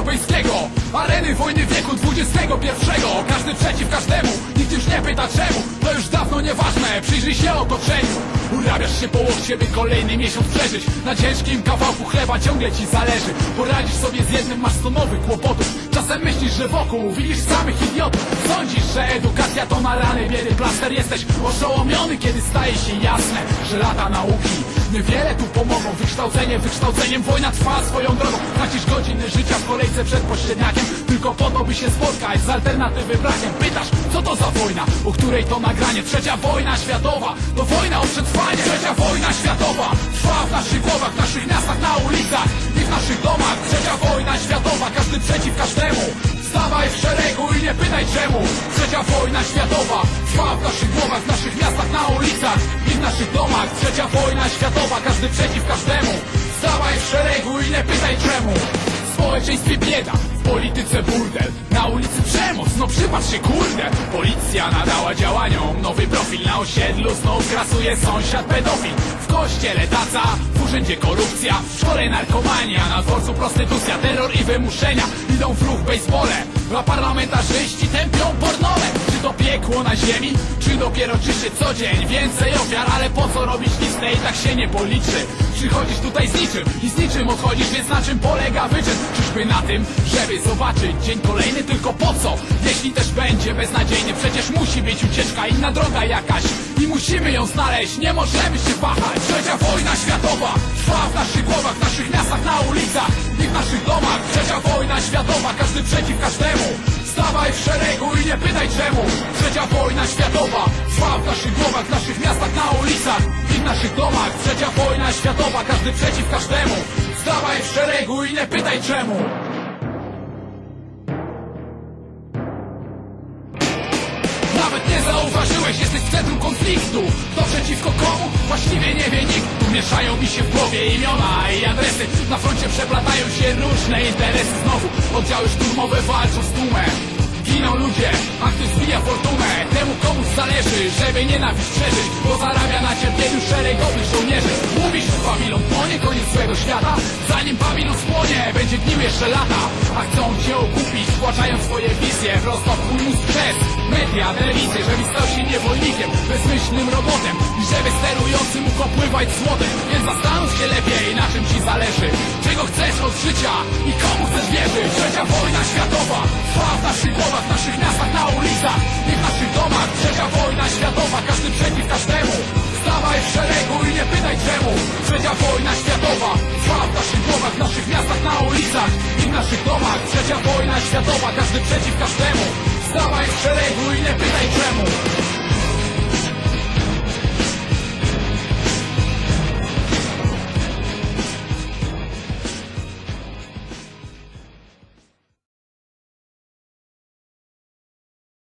środkowoeuropejskiego Areny wojny wieku XXI Każdy przeciw każdemu, nikt już nie pyta czemu. To już dawno nieważne, przyjrzyj się otoczeniu. Urabiasz się połóż siebie kolejny miesiąc przeżyć. Na ciężkim kawałku chleba ciągle ci zależy. Poradzisz sobie z jednym, masz sto nowych kłopotów. Czasem myślisz, że wokół widzisz samych idiotów. Sądzisz, że edukacja to na rany biedy plaster. Jesteś oszołomiony, kiedy staje się jasne Że lata nauki niewiele tu pomogą. Wykształcenie wykształceniem, wojna trwa swoją drogą. Tracisz godziny życia w kolejce przed pośredniakiem. Tylko po to, by się spotkać z alternatywy brakiem Pytasz, co to za wojna, o której to nagranie? Trzecia wojna światowa, to wojna o przetrwanie. Trzecia wojna światowa, trwa w naszych głowach, w naszych miastach, na ulicach I w naszych domach. Trzecia wojna światowa, każdy przeciw każdemu nie pytaj czemu. Trzecia wojna światowa. Trwa w naszych głowach, w naszych miastach, na ulicach I w naszych domach. Trzecia wojna światowa. Każdy przeciw każdemu. Stawaj w szeregu i nie pytaj czemu. W społeczeństwie bieda, w polityce burdel. Na ulicy przemoc, no przypatrz się kurde. Policja nadała działaniom nowy profil. Na osiedlu znów grasuje sąsiad pedofil. W kościele taca, w urzędzie korupcja. W szkole narkomania, na dworcu prostytucja Terror i wymuszenia, idą w ruch bejsbole A parlamentarzyści tępią pornole. Czy to piekło na ziemi, czy dopiero czyście co dzień? Więcej ofiar, ale po co robić listę i tak się nie policzy. Przychodzisz tutaj z niczym i z niczym odchodzisz Więc na czym polega wyczyn? Czyżby na tym, żeby zobaczyć dzień kolejny? Tylko po co? Jeśli też będzie beznadziejny Przecież musi być ucieczka, inna droga jakaś I musimy ją znaleźć, nie możemy się wahać nie pytaj czemu? Trzecia wojna światowa. Trwa w naszych głowach, w naszych miastach, na ulicach I w naszych domach. Trzecia wojna światowa Każdy przeciw każdemu. Stawaj w szeregu i nie pytaj czemu. Nawet nie zauważyłeś, jesteś w centrum konfliktu. To przeciwko komu? Właściwie nie wie nikt. Tu mieszają mi się w głowie imiona i adresy. Na froncie przeplatają się różne interesy. Znowu oddziały szturmowe walczą z tłumem zależy, żeby nienawiść przeżyć Bo zarabia na cierpieniu szeregowych żołnierzy. Mówisz, Babilon płonie, koniec złego świata. Zanim Babilon spłonie, będzie gnił jeszcze lata. A chcą cię okupić, włączają swoje wizje. Prosto w mózg przez media, telewizję Żebyś stał się niewolnikiem, bezmyślnym robotem. I żeby sterujący mógł opływać złotem Więc zastanów się lepiej, na czym ci zależy. Czego chcesz od życia i komu chcesz wierzyć? Trzecia wojna światowa. Trwa w naszych głowach, w naszych miastach, na ulicach Trzecia wojna światowa Każdy przeciw każdemu. Stawaj w szeregu